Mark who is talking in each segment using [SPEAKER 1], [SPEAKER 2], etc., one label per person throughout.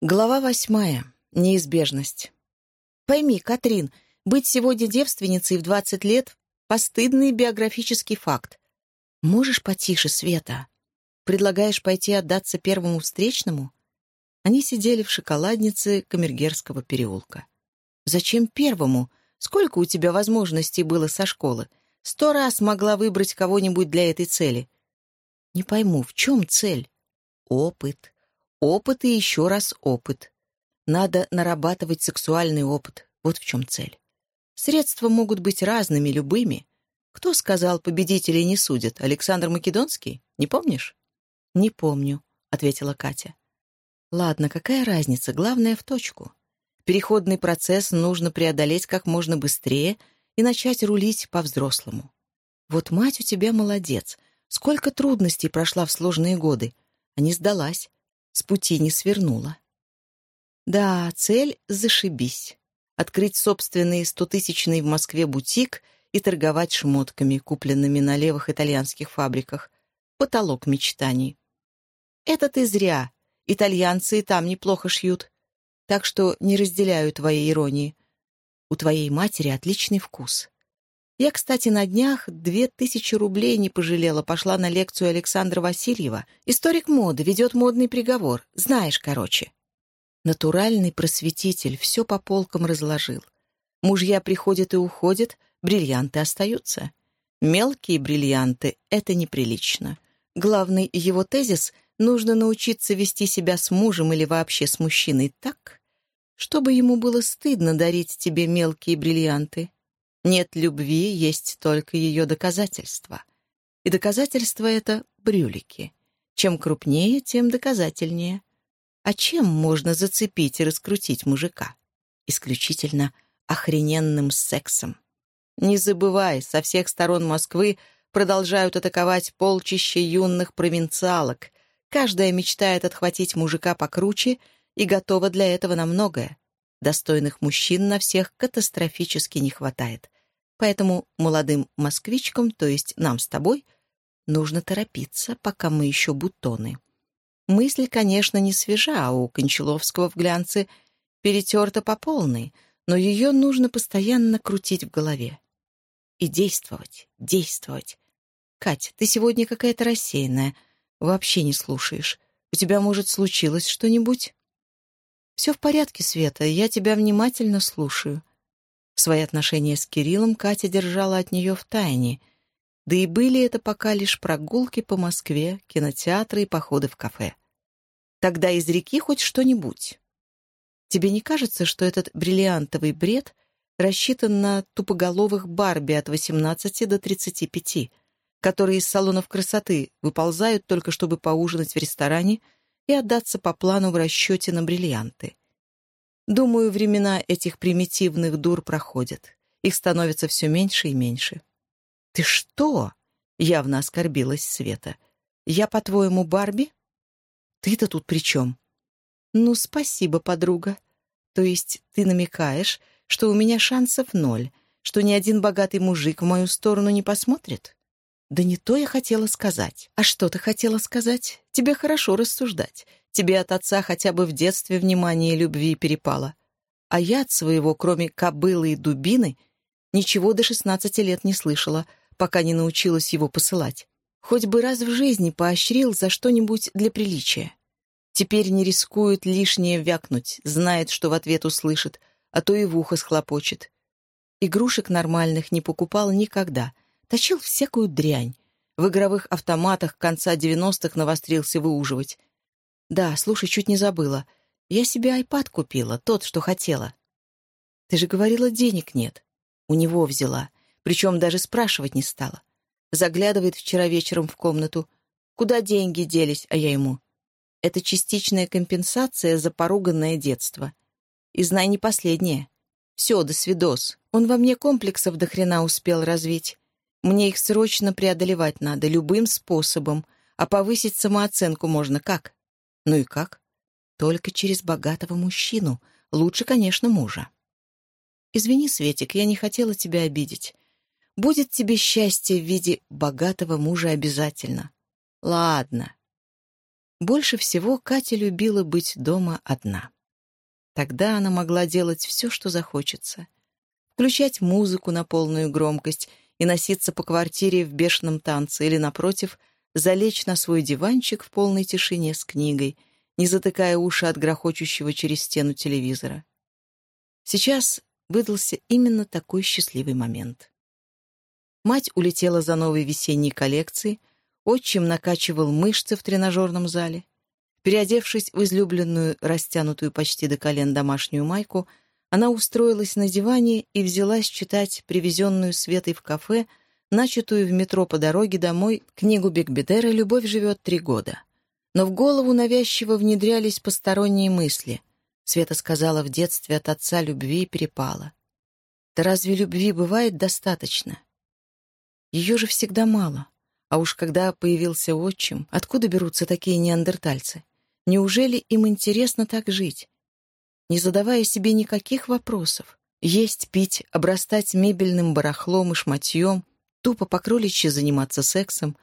[SPEAKER 1] Глава восьмая. Неизбежность. Пойми, Катрин, быть сегодня девственницей в двадцать лет — постыдный биографический факт. Можешь потише, Света? Предлагаешь пойти отдаться первому встречному? Они сидели в шоколаднице Камергерского переулка. Зачем первому? Сколько у тебя возможностей было со школы? Сто раз могла выбрать кого-нибудь для этой цели. Не пойму, в чем цель? Опыт Опыт и еще раз опыт. Надо нарабатывать сексуальный опыт. Вот в чем цель. Средства могут быть разными, любыми. Кто сказал, победителей не судят? Александр Македонский? Не помнишь? «Не помню», — ответила Катя. «Ладно, какая разница? Главное — в точку. Переходный процесс нужно преодолеть как можно быстрее и начать рулить по-взрослому. Вот мать у тебя молодец. Сколько трудностей прошла в сложные годы. А не сдалась с пути не свернула. Да, цель — зашибись. Открыть собственный стотысячный в Москве бутик и торговать шмотками, купленными на левых итальянских фабриках. Потолок мечтаний. Это ты зря. Итальянцы и там неплохо шьют. Так что не разделяю твоей иронии. У твоей матери отличный вкус. Я, кстати, на днях две тысячи рублей не пожалела, пошла на лекцию Александра Васильева. Историк моды, ведет модный приговор. Знаешь, короче. Натуральный просветитель все по полкам разложил. Мужья приходят и уходят, бриллианты остаются. Мелкие бриллианты — это неприлично. Главный его тезис — нужно научиться вести себя с мужем или вообще с мужчиной так, чтобы ему было стыдно дарить тебе мелкие бриллианты. Нет любви, есть только ее доказательства. И доказательства — это брюлики. Чем крупнее, тем доказательнее. А чем можно зацепить и раскрутить мужика? Исключительно охрененным сексом. Не забывай, со всех сторон Москвы продолжают атаковать полчища юных провинциалок. Каждая мечтает отхватить мужика покруче и готова для этого на многое. Достойных мужчин на всех катастрофически не хватает. Поэтому молодым москвичкам, то есть нам с тобой, нужно торопиться, пока мы еще бутоны. Мысль, конечно, не свежа, а у Кончаловского в глянце перетерта по полной, но ее нужно постоянно крутить в голове. И действовать, действовать. Кать, ты сегодня какая-то рассеянная, вообще не слушаешь. У тебя, может, случилось что-нибудь? «Все в порядке, Света, я тебя внимательно слушаю». Свои отношения с Кириллом Катя держала от нее в тайне, да и были это пока лишь прогулки по Москве, кинотеатры и походы в кафе. Тогда из реки хоть что-нибудь. Тебе не кажется, что этот бриллиантовый бред рассчитан на тупоголовых Барби от 18 до 35, которые из салонов красоты выползают только чтобы поужинать в ресторане — и отдаться по плану в расчете на бриллианты. Думаю, времена этих примитивных дур проходят. Их становится все меньше и меньше. «Ты что?» — явно оскорбилась Света. «Я, по-твоему, Барби?» «Ты-то тут при чем?» «Ну, спасибо, подруга. То есть ты намекаешь, что у меня шансов ноль, что ни один богатый мужик в мою сторону не посмотрит?» «Да не то я хотела сказать. А что ты хотела сказать? Тебе хорошо рассуждать. Тебе от отца хотя бы в детстве внимание и любви перепало. А я от своего, кроме кобылы и дубины, ничего до шестнадцати лет не слышала, пока не научилась его посылать. Хоть бы раз в жизни поощрил за что-нибудь для приличия. Теперь не рискует лишнее вякнуть, знает, что в ответ услышит, а то и в ухо схлопочет. Игрушек нормальных не покупал никогда — Точил всякую дрянь. В игровых автоматах конца девяностых навострился выуживать. Да, слушай, чуть не забыла. Я себе айпад купила, тот, что хотела. Ты же говорила, денег нет. У него взяла. Причем даже спрашивать не стала. Заглядывает вчера вечером в комнату. Куда деньги делись, а я ему. Это частичная компенсация за поруганное детство. И знай не последнее. Все, до свидос. Он во мне комплексов до хрена успел развить. Мне их срочно преодолевать надо, любым способом. А повысить самооценку можно как? Ну и как? Только через богатого мужчину. Лучше, конечно, мужа. Извини, Светик, я не хотела тебя обидеть. Будет тебе счастье в виде богатого мужа обязательно. Ладно. Больше всего Катя любила быть дома одна. Тогда она могла делать все, что захочется. Включать музыку на полную громкость и носиться по квартире в бешеном танце или, напротив, залечь на свой диванчик в полной тишине с книгой, не затыкая уши от грохочущего через стену телевизора. Сейчас выдался именно такой счастливый момент. Мать улетела за новой весенней коллекцией, отчим накачивал мышцы в тренажерном зале. Переодевшись в излюбленную, растянутую почти до колен домашнюю майку, она устроилась на диване и взялась читать привезенную Светой в кафе, начатую в метро по дороге домой, книгу Бекбедера «Любовь живет три года». Но в голову навязчиво внедрялись посторонние мысли. Света сказала в детстве от отца любви перепала. Да разве любви бывает достаточно? Ее же всегда мало. А уж когда появился отчим, откуда берутся такие неандертальцы? Неужели им интересно так жить? Не задавая себе никаких вопросов. Есть, пить, обрастать мебельным барахлом и шматьем, тупо по кроличьи заниматься сексом.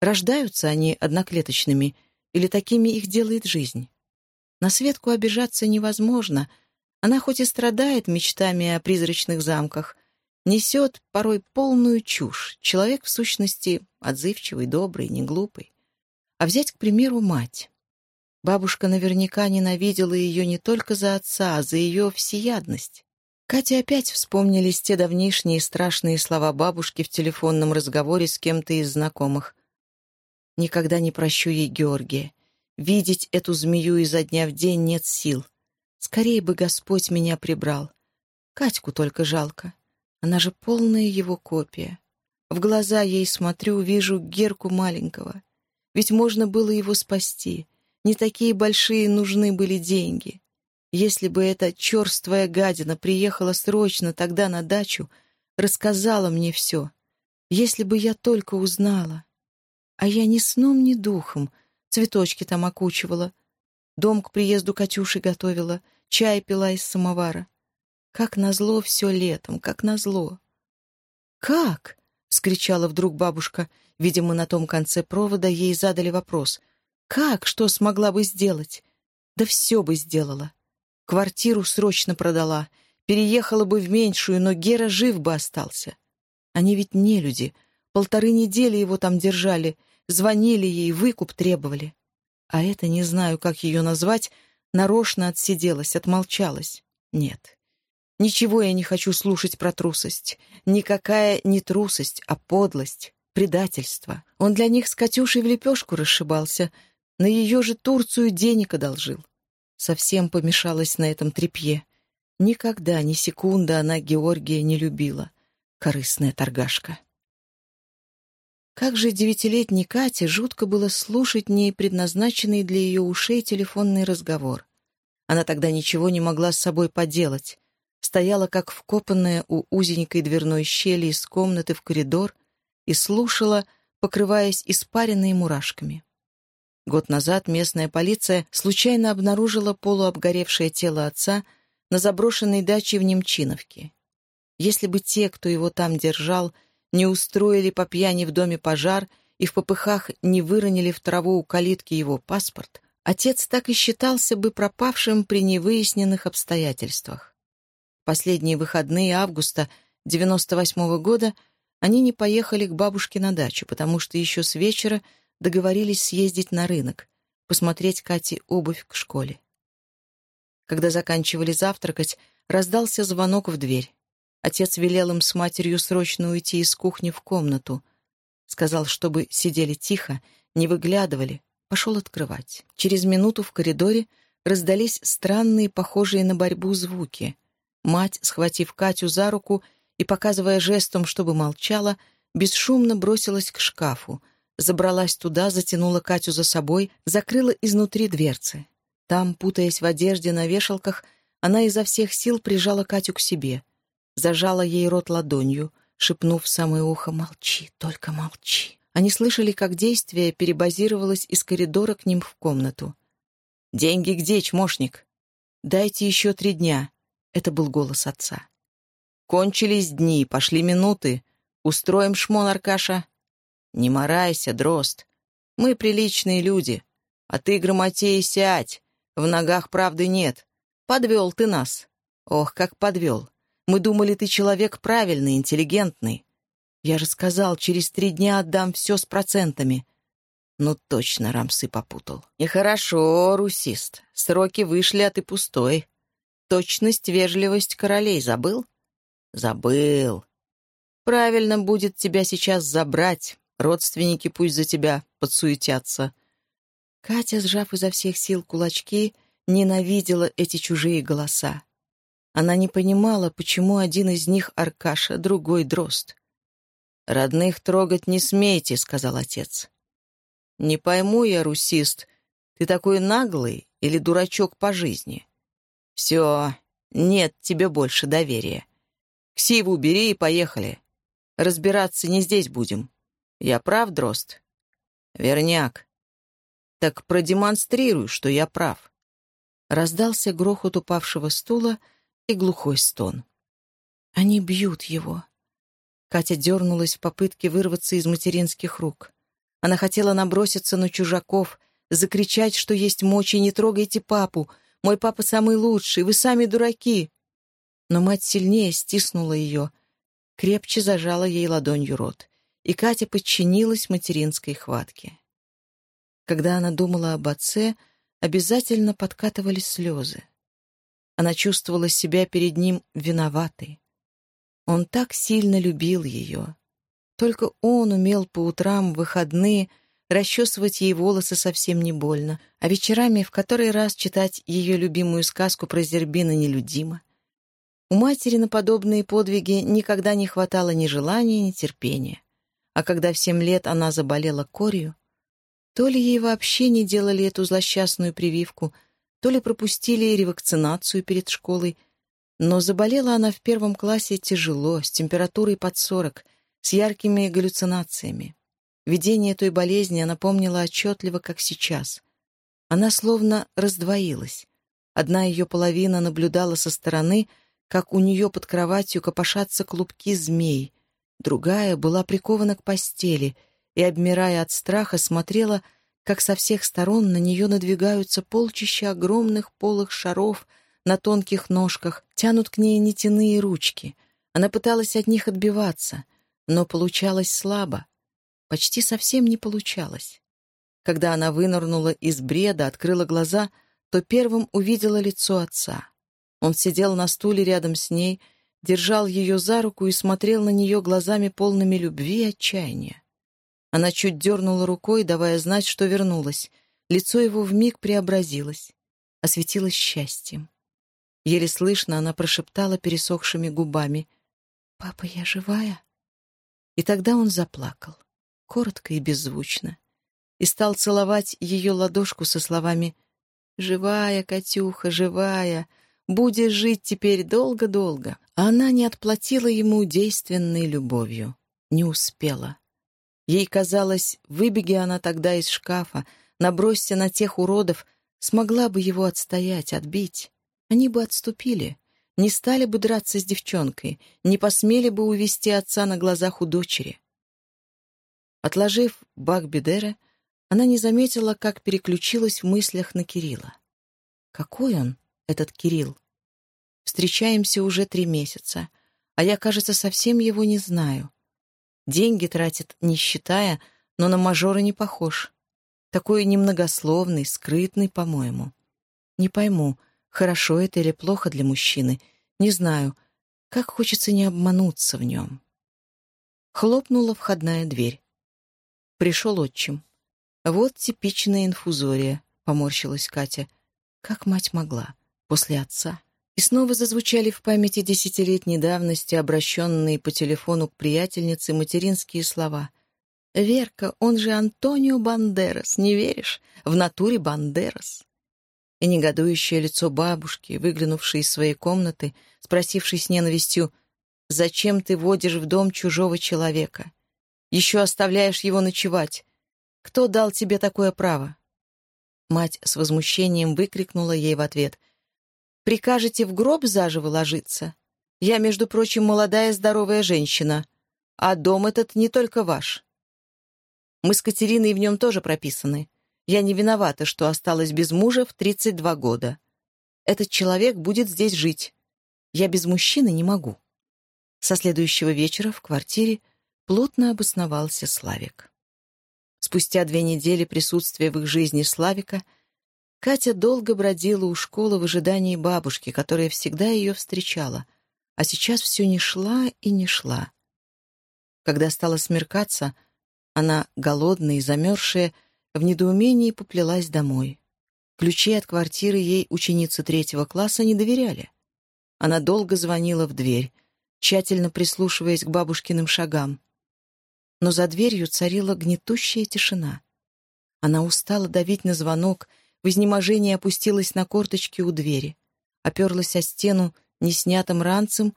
[SPEAKER 1] Рождаются они одноклеточными, или такими их делает жизнь? На Светку обижаться невозможно. Она хоть и страдает мечтами о призрачных замках, несет порой полную чушь. Человек, в сущности, отзывчивый, добрый, не глупый. А взять, к примеру, мать. Бабушка наверняка ненавидела ее не только за отца, а за ее всеядность. Кате опять вспомнились те давнишние страшные слова бабушки в телефонном разговоре с кем-то из знакомых. «Никогда не прощу ей Георгия. Видеть эту змею изо дня в день нет сил. Скорее бы Господь меня прибрал. Катьку только жалко. Она же полная его копия. В глаза ей смотрю, вижу Герку маленького. Ведь можно было его спасти. Не такие большие нужны были деньги. Если бы эта черствая гадина приехала срочно тогда на дачу, рассказала мне все. Если бы я только узнала. А я ни сном, ни духом. Цветочки там окучивала. Дом к приезду Катюши готовила. Чай пила из самовара. Как назло все летом, как назло. «Как?» — вскричала вдруг бабушка. Видимо, на том конце провода ей задали вопрос. «Как? Что смогла бы сделать?» «Да все бы сделала. Квартиру срочно продала. Переехала бы в меньшую, но Гера жив бы остался. Они ведь не люди. Полторы недели его там держали. Звонили ей, выкуп требовали. А это, не знаю, как ее назвать, нарочно отсиделась, отмолчалась. Нет, Ничего я не хочу слушать про трусость. Никакая не трусость, а подлость, предательство. Он для них с Катюшей в лепешку расшибался, на ее же Турцию денег одолжил. Совсем помешалась на этом трепье. Никогда, ни секунды она Георгия не любила. Корыстная торгашка. Как же девятилетней Кате жутко было слушать ней предназначенный для ее ушей телефонный разговор. Она тогда ничего не могла с собой поделать стояла как вкопанная у узенькой дверной щели из комнаты в коридор и слушала, покрываясь испаренной мурашками. Год назад местная полиция случайно обнаружила полуобгоревшее тело отца на заброшенной даче в Немчиновке. Если бы те, кто его там держал, не устроили по пьяни в доме пожар и в попыхах не выронили в траву у калитки его паспорт, отец так и считался бы пропавшим при невыясненных обстоятельствах последние выходные августа 98 -го года они не поехали к бабушке на дачу, потому что еще с вечера договорились съездить на рынок, посмотреть Кате обувь к школе. Когда заканчивали завтракать, раздался звонок в дверь. Отец велел им с матерью срочно уйти из кухни в комнату. Сказал, чтобы сидели тихо, не выглядывали. Пошел открывать. Через минуту в коридоре раздались странные, похожие на борьбу звуки — Мать, схватив Катю за руку и показывая жестом, чтобы молчала, бесшумно бросилась к шкафу, забралась туда, затянула Катю за собой, закрыла изнутри дверцы. Там, путаясь в одежде на вешалках, она изо всех сил прижала Катю к себе, зажала ей рот ладонью, шепнув в самое ухо «Молчи, только молчи». Они слышали, как действие перебазировалось из коридора к ним в комнату. «Деньги где, чмошник?» «Дайте еще три дня. Это был голос отца. «Кончились дни, пошли минуты. Устроим шмон, Аркаша?» «Не морайся, дрозд. Мы приличные люди. А ты, Грамотей, сядь. В ногах правды нет. Подвел ты нас. Ох, как подвел. Мы думали, ты человек правильный, интеллигентный. Я же сказал, через три дня отдам все с процентами. Ну, точно Рамсы попутал. Нехорошо, русист. Сроки вышли, а ты пустой. Точность, вежливость королей забыл? Забыл. Правильно будет тебя сейчас забрать. Родственники пусть за тебя подсуетятся. Катя, сжав изо всех сил кулачки, ненавидела эти чужие голоса. Она не понимала, почему один из них Аркаша, другой Дрозд. «Родных трогать не смейте», — сказал отец. «Не пойму я, русист, ты такой наглый или дурачок по жизни? Все, нет тебе больше доверия. Ксиву бери и поехали. Разбираться не здесь будем. Я прав, Дрозд?» «Верняк. Так продемонстрируй, что я прав». Раздался грохот упавшего стула, — и глухой стон. Они бьют его. Катя дернулась в попытке вырваться из материнских рук. Она хотела наброситься на чужаков, закричать, что есть мочи, не трогайте папу, мой папа самый лучший, вы сами дураки. Но мать сильнее стиснула ее, крепче зажала ей ладонью рот, и Катя подчинилась материнской хватке. Когда она думала об отце, обязательно подкатывались слезы. Она чувствовала себя перед ним виноватой. Он так сильно любил ее. Только он умел по утрам, выходные, расчесывать ей волосы совсем не больно, а вечерами в который раз читать ее любимую сказку про Зербина нелюдимо. У матери на подобные подвиги никогда не хватало ни желания, ни терпения. А когда в семь лет она заболела корью, то ли ей вообще не делали эту злосчастную прививку — то ли пропустили ревакцинацию перед школой, но заболела она в первом классе тяжело, с температурой под 40, с яркими галлюцинациями. Видение той болезни она помнила отчетливо, как сейчас. Она словно раздвоилась. Одна ее половина наблюдала со стороны, как у нее под кроватью копошатся клубки змей, другая была прикована к постели и, обмирая от страха, смотрела — как со всех сторон на нее надвигаются полчища огромных полых шаров на тонких ножках, тянут к ней нитяные ручки. Она пыталась от них отбиваться, но получалось слабо. Почти совсем не получалось. Когда она вынырнула из бреда, открыла глаза, то первым увидела лицо отца. Он сидел на стуле рядом с ней, держал ее за руку и смотрел на нее глазами полными любви и отчаяния. Она чуть дернула рукой, давая знать, что вернулась. Лицо его вмиг преобразилось, осветилось счастьем. Еле слышно она прошептала пересохшими губами. «Папа, я живая?» И тогда он заплакал, коротко и беззвучно, и стал целовать ее ладошку со словами «Живая, Катюха, живая, будешь жить теперь долго-долго». Она не отплатила ему действенной любовью, не успела. Ей казалось, выбеги она тогда из шкафа, набросься на тех уродов, смогла бы его отстоять, отбить. Они бы отступили, не стали бы драться с девчонкой, не посмели бы увести отца на глазах у дочери. Отложив бак Бедера, она не заметила, как переключилась в мыслях на Кирилла. Какой он, этот Кирилл? Встречаемся уже три месяца, а я, кажется, совсем его не знаю. Деньги тратит, не считая, но на мажора не похож. Такой немногословный, скрытный, по-моему. Не пойму, хорошо это или плохо для мужчины. Не знаю, как хочется не обмануться в нем. Хлопнула входная дверь. Пришел отчим. «Вот типичная инфузория», — поморщилась Катя. «Как мать могла? После отца?» И снова зазвучали в памяти десятилетней давности, обращенные по телефону к приятельнице материнские слова. «Верка, он же Антонио Бандерас, не веришь? В натуре Бандерас». И негодующее лицо бабушки, выглянувшей из своей комнаты, спросившей с ненавистью, «Зачем ты водишь в дом чужого человека? Еще оставляешь его ночевать. Кто дал тебе такое право?» Мать с возмущением выкрикнула ей в ответ, Прикажете в гроб заживо ложиться? Я, между прочим, молодая здоровая женщина, а дом этот не только ваш. Мы с Катериной в нем тоже прописаны. Я не виновата, что осталась без мужа в 32 года. Этот человек будет здесь жить. Я без мужчины не могу». Со следующего вечера в квартире плотно обосновался Славик. Спустя две недели присутствия в их жизни Славика Катя долго бродила у школы в ожидании бабушки, которая всегда ее встречала, а сейчас все не шла и не шла. Когда стало смеркаться, она, голодная и замерзшая, в недоумении поплелась домой. Ключи от квартиры ей ученицы третьего класса не доверяли. Она долго звонила в дверь, тщательно прислушиваясь к бабушкиным шагам. Но за дверью царила гнетущая тишина. Она устала давить на звонок, в изнеможении опустилась на корточки у двери, оперлась о стену неснятым ранцем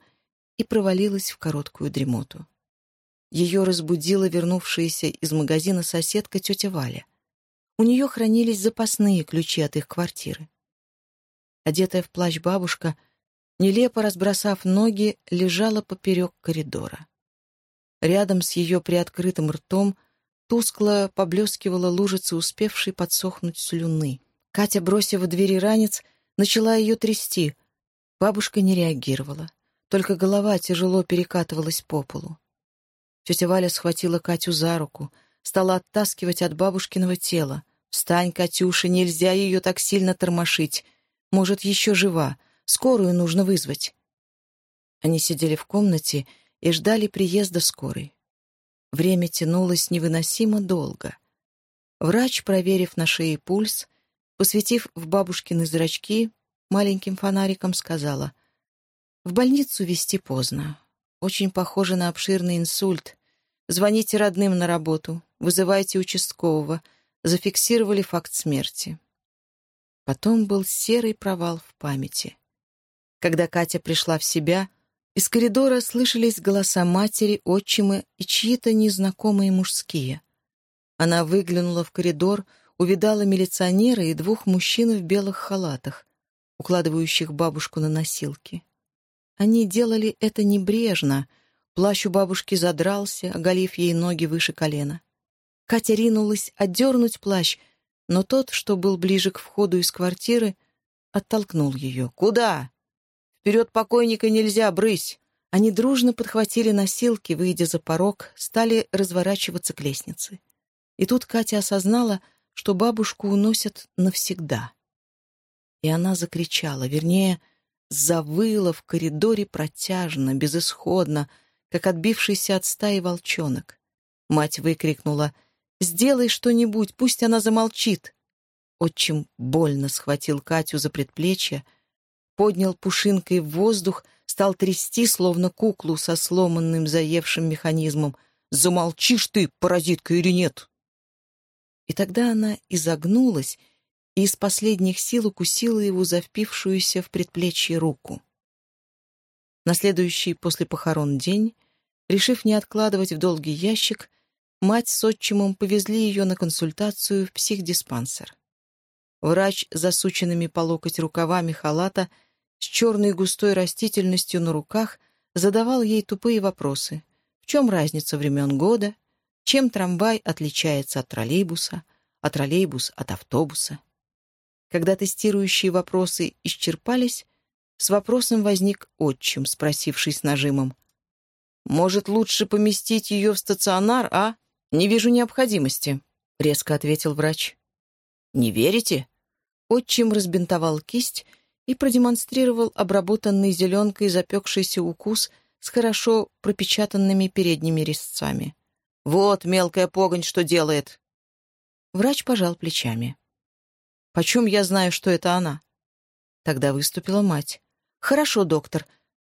[SPEAKER 1] и провалилась в короткую дремоту. Ее разбудила вернувшаяся из магазина соседка тетя Валя. У нее хранились запасные ключи от их квартиры. Одетая в плащ бабушка — нелепо разбросав ноги, лежала поперек коридора. Рядом с ее приоткрытым ртом тускло поблескивала лужица, успевшей подсохнуть слюны. Катя, бросив в двери ранец, начала ее трясти. Бабушка не реагировала, только голова тяжело перекатывалась по полу. Тетя Валя схватила Катю за руку, стала оттаскивать от бабушкиного тела. «Встань, Катюша, нельзя ее так сильно тормошить. Может, еще жива. Скорую нужно вызвать». Они сидели в комнате и ждали приезда скорой. Время тянулось невыносимо долго. Врач, проверив на шее пульс, посветив в бабушкины зрачки, маленьким фонариком сказала, «В больницу везти поздно. Очень похоже на обширный инсульт. Звоните родным на работу, вызывайте участкового. Зафиксировали факт смерти». Потом был серый провал в памяти. Когда Катя пришла в себя, из коридора слышались голоса матери, отчимы и чьи-то незнакомые мужские. Она выглянула в коридор, увидала милиционера и двух мужчин в белых халатах, укладывающих бабушку на носилки. Они делали это небрежно, плащ у бабушки задрался, оголив ей ноги выше колена. Катя ринулась отдернуть плащ, но тот, что был ближе к входу из квартиры, оттолкнул ее. «Куда?» Вперед покойника нельзя, брысь!» Они дружно подхватили носилки, выйдя за порог, стали разворачиваться к лестнице. И тут Катя осознала, что бабушку уносят навсегда. И она закричала, вернее, завыла в коридоре протяжно, безысходно, как отбившийся от стаи волчонок. Мать выкрикнула «Сделай что-нибудь, пусть она замолчит!» Отчим больно схватил Катю за предплечье, поднял пушинкой в воздух, стал трясти, словно куклу со сломанным заевшим механизмом. «Замолчишь ты, паразитка, или нет?» И тогда она изогнулась и из последних сил укусила его за впившуюся в предплечье руку. На следующий после похорон день, решив не откладывать в долгий ящик, мать с отчимом повезли ее на консультацию в психдиспансер. Врач, засученными по локоть рукавами халата, с черной густой растительностью на руках, задавал ей тупые вопросы. В чем разница времен года? Чем трамвай отличается от троллейбуса, а троллейбус от автобуса? Когда тестирующие вопросы исчерпались, с вопросом возник отчим, спросивший с нажимом. «Может, лучше поместить ее в стационар, а? Не вижу необходимости», — резко ответил врач. «Не верите?» Отчим разбинтовал кисть и продемонстрировал обработанный зеленкой запекшийся укус с хорошо пропечатанными передними резцами. «Вот мелкая погонь что делает!» Врач пожал плечами. «Почем я знаю, что это она?» Тогда выступила мать. «Хорошо, доктор.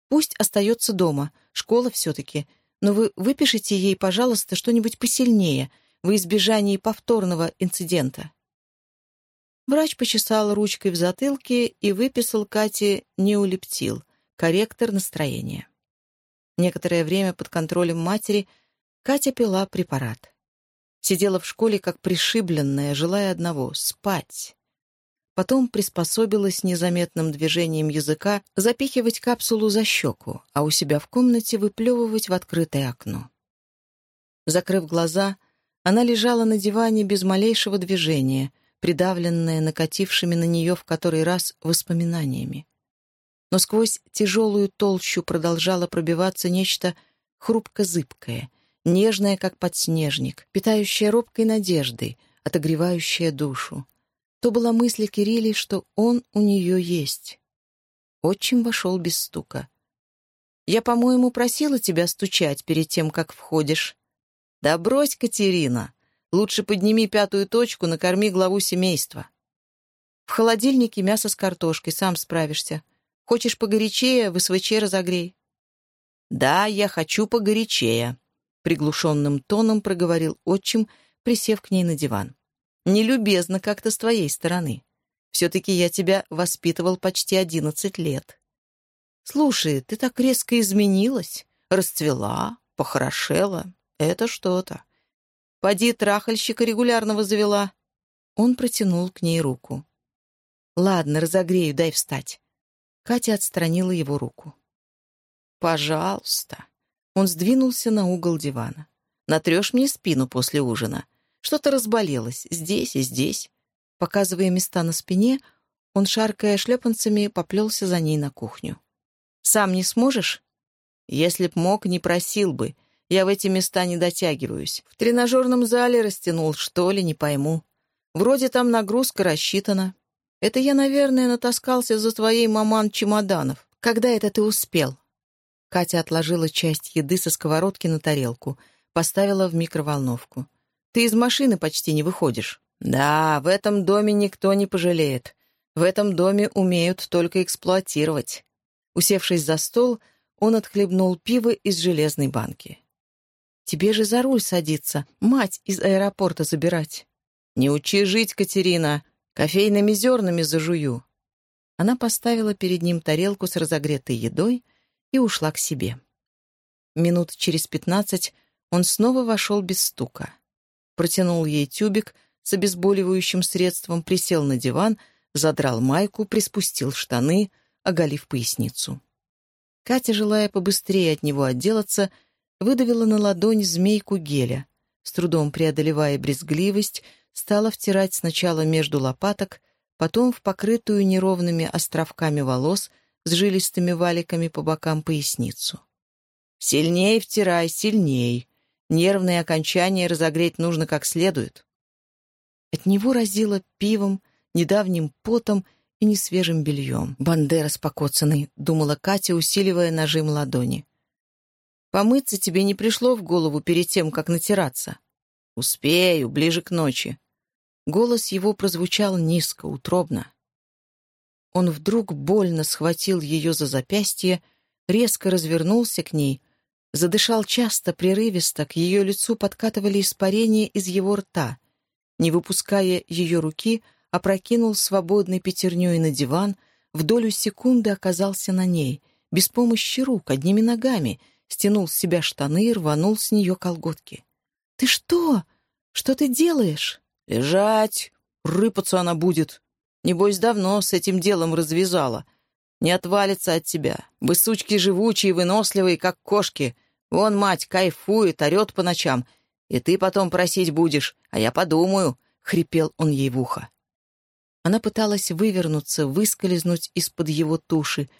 [SPEAKER 1] Пусть остается дома. Школа все-таки. Но вы выпишите ей, пожалуйста, что-нибудь посильнее, во избежание повторного инцидента». Врач почесал ручкой в затылке и выписал Кате неулептил, корректор настроения. Некоторое время под контролем матери Катя пила препарат. Сидела в школе как пришибленная, желая одного — спать. Потом приспособилась незаметным движением языка запихивать капсулу за щеку, а у себя в комнате выплевывать в открытое окно. Закрыв глаза, она лежала на диване без малейшего движения — придавленная накатившими на нее в который раз воспоминаниями. Но сквозь тяжелую толщу продолжало пробиваться нечто хрупко-зыбкое, нежное, как подснежник, питающее робкой надеждой, отогревающее душу. То была мысль Кирилли, что он у нее есть. Отчим вошел без стука. «Я, по-моему, просила тебя стучать перед тем, как входишь». «Да брось, Катерина! Лучше подними пятую точку, накорми главу семейства». «В холодильнике мясо с картошкой, сам справишься. Хочешь погорячее, в СВЧ разогрей». «Да, я хочу погорячее», — приглушенным тоном проговорил отчим, присев к ней на диван. «Нелюбезно как-то с твоей стороны. Все-таки я тебя воспитывал почти одиннадцать лет. Слушай, ты так резко изменилась, расцвела, похорошела. Это что-то. Поди трахальщика регулярного завела». Он протянул к ней руку. «Ладно, разогрею, дай встать». Катя отстранила его руку. «Пожалуйста». Он сдвинулся на угол дивана. «Натрешь мне спину после ужина. Что-то разболелось. Здесь и здесь». Показывая места на спине, он, шаркая шлепанцами, поплелся за ней на кухню. «Сам не сможешь?» «Если б мог, не просил бы. Я в эти места не дотягиваюсь. В тренажерном зале растянул, что ли, не пойму. Вроде там нагрузка рассчитана. Это я, наверное, натаскался за твоей маман чемоданов. Когда это ты успел?» Катя отложила часть еды со сковородки на тарелку, поставила в микроволновку. «Ты из машины почти не выходишь». «Да, в этом доме никто не пожалеет. В этом доме умеют только эксплуатировать». Усевшись за стол, он отхлебнул пиво из железной банки. «Тебе же за руль садиться, мать из аэропорта забирать». «Не учи жить, Катерина. Кофейными зернами зажую». Она поставила перед ним тарелку с разогретой едой, и ушла к себе. Минут через пятнадцать он снова вошел без стука. Протянул ей тюбик с обезболивающим средством, присел на диван, задрал майку, приспустил штаны, оголив поясницу. Катя, желая побыстрее от него отделаться, выдавила на ладонь змейку геля, с трудом преодолевая брезгливость, стала втирать сначала между лопаток, потом в покрытую неровными островками волос — с жилистыми валиками по бокам поясницу. «Сильней втирай, сильней. Нервные окончания разогреть нужно как следует». От него разило пивом, недавним потом и несвежим бельем. «Бандера спокоцанный», — думала Катя, усиливая нажим ладони. «Помыться тебе не пришло в голову перед тем, как натираться?» «Успею, ближе к ночи». Голос его прозвучал низко, утробно. Он вдруг больно схватил ее за запястье, резко развернулся к ней, задышал часто, прерывисто, к ее лицу подкатывали испарения из его рта. Не выпуская ее руки, опрокинул свободной пятерней на диван, в долю секунды оказался на ней, без помощи рук, одними ногами, стянул с себя штаны и рванул с нее колготки. «Ты что? Что ты делаешь?» «Лежать! Рыпаться она будет!» Небось, давно с этим делом развязала. Не отвалится от тебя. Вы, сучки, живучие, выносливые, как кошки. Вон мать кайфует, орет по ночам. И ты потом просить будешь, а я подумаю», — хрипел он ей в ухо. Она пыталась вывернуться, выскользнуть из-под его туши,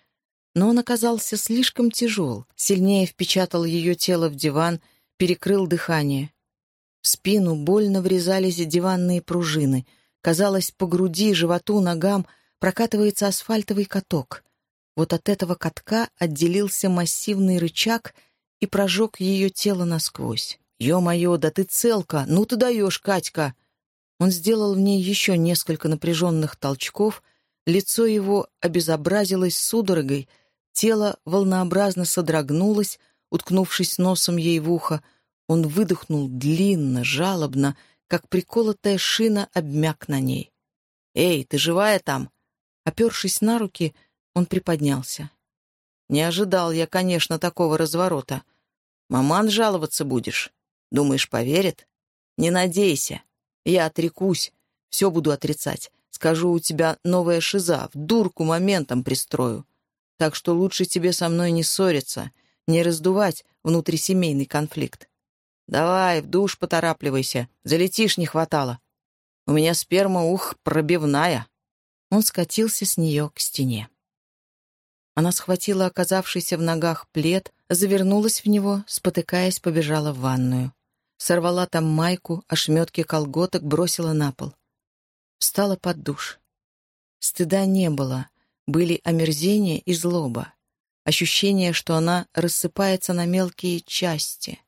[SPEAKER 1] но он оказался слишком тяжел, сильнее впечатал ее тело в диван, перекрыл дыхание. В спину больно врезались диванные пружины — Казалось, по груди, животу, ногам прокатывается асфальтовый каток. Вот от этого катка отделился массивный рычаг и прожег ее тело насквозь. «Ё-моё, да ты целка! Ну ты даешь, Катька!» Он сделал в ней еще несколько напряженных толчков, лицо его обезобразилось судорогой, тело волнообразно содрогнулось, уткнувшись носом ей в ухо. Он выдохнул длинно, жалобно, как приколотая шина обмяк на ней. «Эй, ты живая там?» Опершись на руки, он приподнялся. «Не ожидал я, конечно, такого разворота. Маман жаловаться будешь. Думаешь, поверит? Не надейся. Я отрекусь, все буду отрицать. Скажу, у тебя новая шиза, в дурку моментом пристрою. Так что лучше тебе со мной не ссориться, не раздувать внутрисемейный конфликт. «Давай, в душ поторапливайся. Залетишь не хватало». У меня сперма, ух, пробивная!» Он скатился с нее к стене. Она схватила оказавшийся в ногах плед, завернулась в него, спотыкаясь, побежала в ванную. Сорвала там майку, ошметки колготок бросила на пол. Встала под душ. Стыда не было, были омерзение и злоба. Ощущение, что она рассыпается на мелкие части.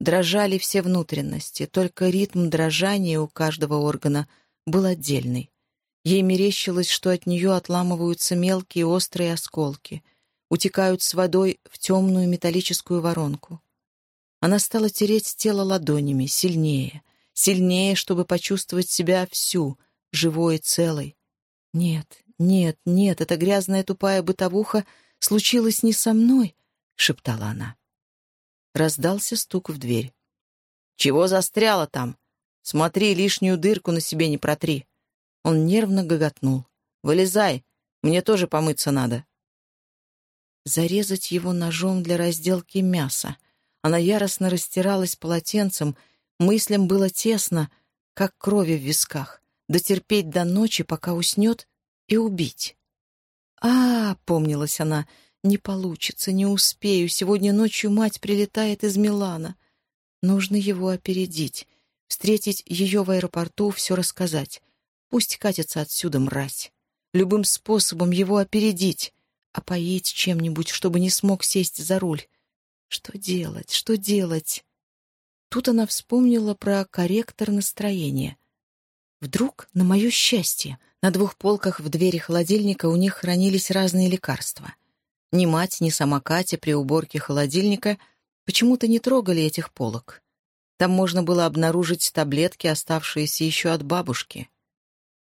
[SPEAKER 1] Дрожали все внутренности, только ритм дрожания у каждого органа был отдельный. Ей мерещилось, что от нее отламываются мелкие острые осколки, утекают с водой в темную металлическую воронку. Она стала тереть тело ладонями, сильнее, сильнее, чтобы почувствовать себя всю, живой и целой. «Нет, нет, нет, эта грязная тупая бытовуха случилась не со мной», — шептала она. Раздался стук в дверь. «Чего застряла там? Смотри, лишнюю дырку на себе не протри». Он нервно гоготнул. «Вылезай, мне тоже помыться надо». Зарезать его ножом для разделки мяса. Она яростно растиралась полотенцем, мыслям было тесно, как крови в висках, дотерпеть до ночи, пока уснет, и убить. «А, — помнилась она, — не получится, не успею, сегодня ночью мать прилетает из Милана. Нужно его опередить, встретить ее в аэропорту, все рассказать. Пусть катится отсюда, мразь. Любым способом его опередить. Опоить чем-нибудь, чтобы не смог сесть за руль. Что делать? Что делать? Тут она вспомнила про корректор настроения. Вдруг, на мое счастье, на двух полках в двери холодильника у них хранились разные лекарства. Ни мать, ни сама Катя при уборке холодильника почему-то не трогали этих полок. Там можно было обнаружить таблетки, оставшиеся еще от бабушки.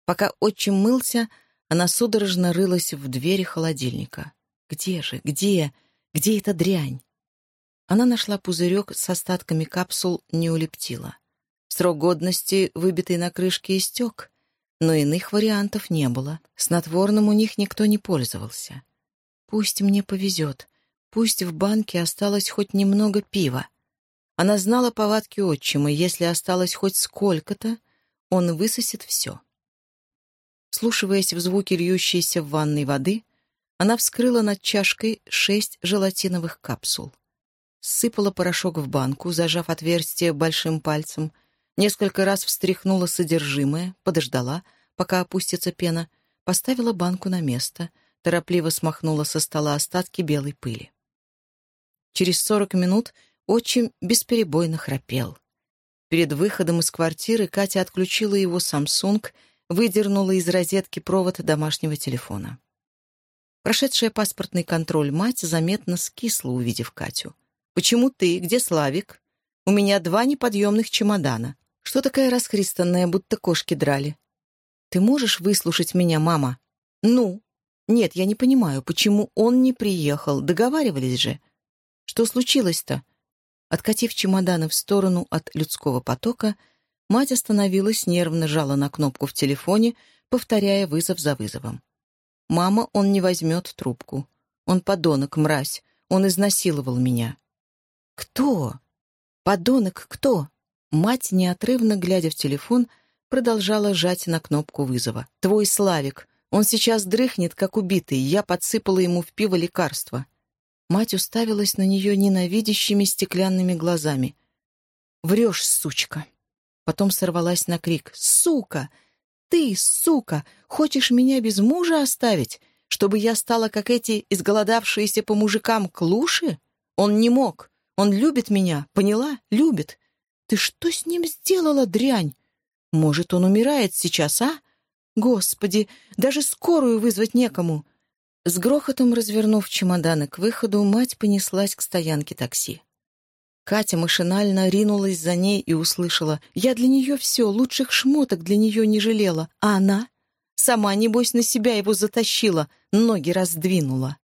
[SPEAKER 1] Пока отчим мылся, она судорожно рылась в двери холодильника. Где же, где, где эта дрянь? Она нашла пузырек с остатками капсул неулептила. Срок годности, выбитый на крышке, истек, но иных вариантов не было. Снотворным у них никто не пользовался. Пусть мне повезет. Пусть в банке осталось хоть немного пива. Она знала повадки отчима, если осталось хоть сколько-то, он высосет все. Слушиваясь в звуки льющейся в ванной воды, она вскрыла над чашкой шесть желатиновых капсул. Сыпала порошок в банку, зажав отверстие большим пальцем, несколько раз встряхнула содержимое, подождала, пока опустится пена, поставила банку на место, торопливо смахнула со стола остатки белой пыли. Через сорок минут отчим бесперебойно храпел. Перед выходом из квартиры Катя отключила его Samsung выдернула из розетки провод домашнего телефона. Прошедшая паспортный контроль мать заметно скисла, увидев Катю. «Почему ты? Где Славик? У меня два неподъемных чемодана. Что такая расхристанная, будто кошки драли? Ты можешь выслушать меня, мама? Ну? Нет, я не понимаю, почему он не приехал. Договаривались же. Что случилось-то?» Откатив чемоданы в сторону от людского потока, Мать остановилась, нервно жала на кнопку в телефоне, повторяя вызов за вызовом. «Мама, он не возьмет трубку. Он подонок, мразь. Он изнасиловал меня». «Кто? Подонок кто?» Мать, неотрывно глядя в телефон, продолжала жать на кнопку вызова. «Твой Славик. Он сейчас дрыхнет, как убитый. Я подсыпала ему в пиво лекарство». Мать уставилась на нее ненавидящими стеклянными глазами. «Врешь, сучка!» Потом сорвалась на крик. «Сука! Ты, сука, хочешь меня без мужа оставить, чтобы я стала, как эти изголодавшиеся по мужикам клуши? Он не мог. Он любит меня, поняла? Любит. Ты что с ним сделала, дрянь? Может, он умирает сейчас, а? Господи, даже скорую вызвать некому!» С грохотом развернув чемоданы к выходу, мать понеслась к стоянке такси. Катя машинально ринулась за ней и услышала. «Я для нее все, лучших шмоток для нее не жалела. А она? Сама, небось, на себя его затащила, ноги раздвинула».